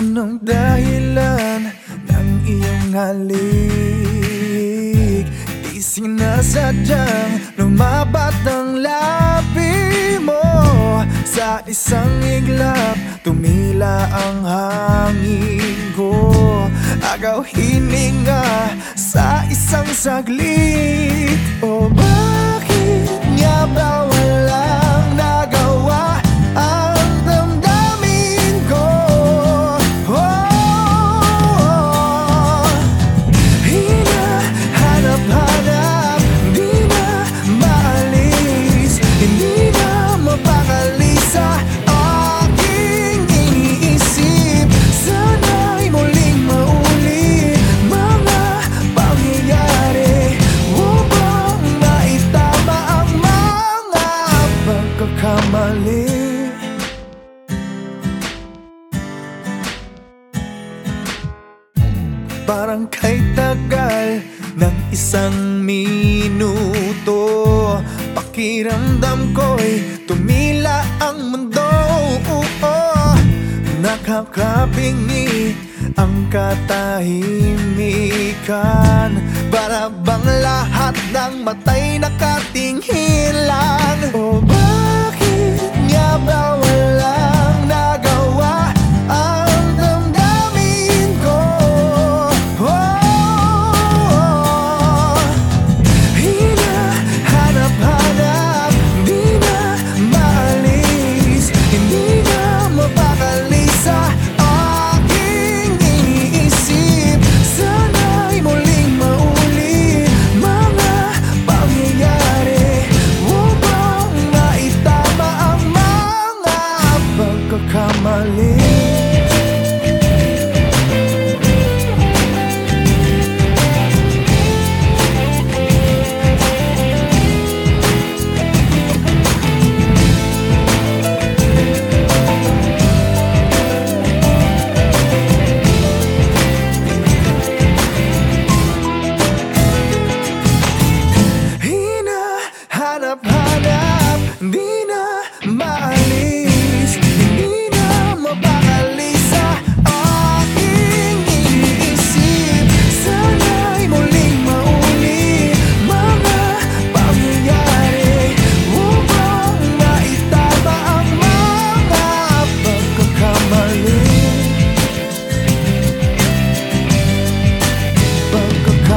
Anong dahilan ng iyong halik? Di sinasadyang lumabat ang labi mo. Sa isang iglap, tumila ang hangin ko. Agaw hininga sa isang saglit. O bakit pagkakamali Parang kay tagal ng isang minuto Pakiramdam ko'y tumila ang mundo. Nakakabingi ang katahimikan. Para bang lahat ng matay nakatingin lang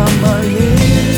I'm a little